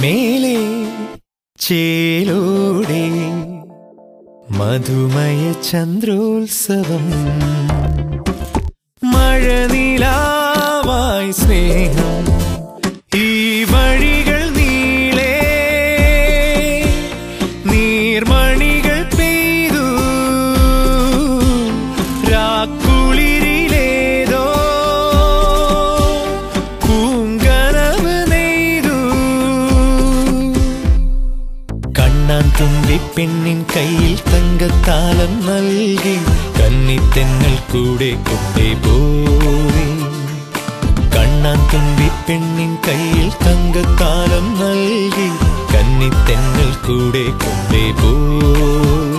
മേലേ ചേലൂടെ മധുമയ ചന്ദ്രോത്സവം. മഴനിലാവായ് സ്നേഹം കണ്ണാൻ തുമ്പി പെണ്ണിൻ കയ്യിൽ തങ്കത്താലം നൽകി കന്നിത്തെങ്ങൾ കൂടെ കൊണ്ടേ പോയി. കണ്ണാൻ തുമ്പി പെണ്ണിൻ കയ്യിൽ തങ്കത്താലം നൽകി കന്നിത്തെങ്ങൾ കൂടെ കൊണ്ടേ പോയി.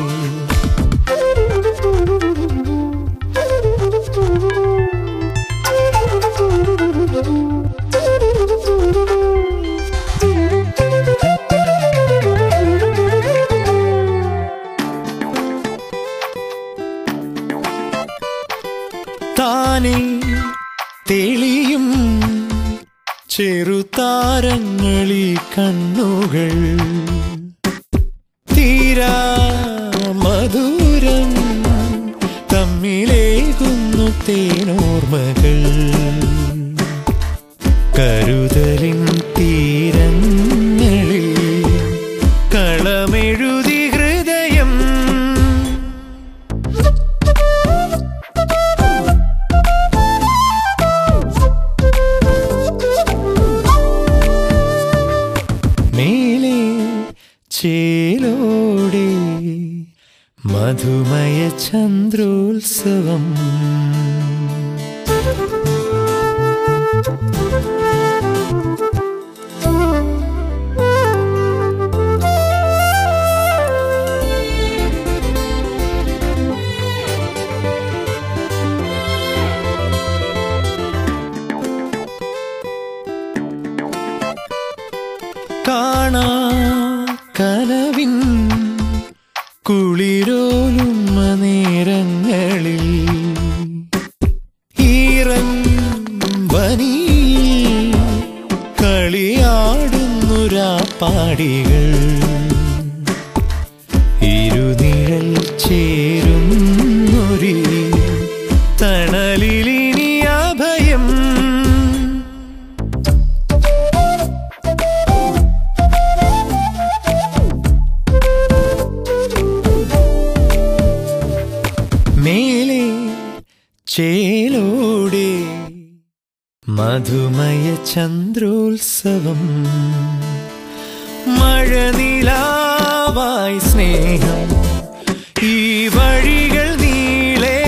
താനെ തെളിയും ചെറുതാരങ്ങളി കണ്ണുകൾ. തീരാ മധുരം തമ്മിലേകുന്നു തേനോർമ്മകൾ. മേലെ ചേലോടെ മധുമയ ചന്ദ്രോത്സവം. കാണാ കനവിൻ കുളിരോലുമ്മ നേരങ്ങളിൽ. ഈറൻ വനിയിൽ കളിയാടുന്നുരാ പാടികൾ ഇരുനിഴൽ ചേരുന്നൊരി തണലിലിനി ചേലോടെ മധുമയ ചന്ദ്രോത്സവം. മഴനിലാവായി സ്നേഹം ഈ വഴികൾ നീളേ.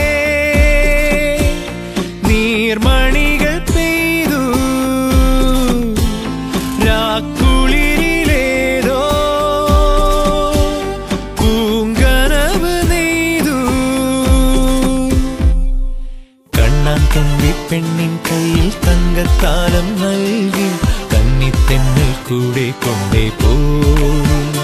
നീർമണികൾ പെണ്ണിൻ കയ്യിൽ തങ്കത്താലം നൽകി കന്നിത്തെന്നൽ കൂടെ കൊണ്ടേ പോയി